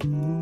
Mm-hmm.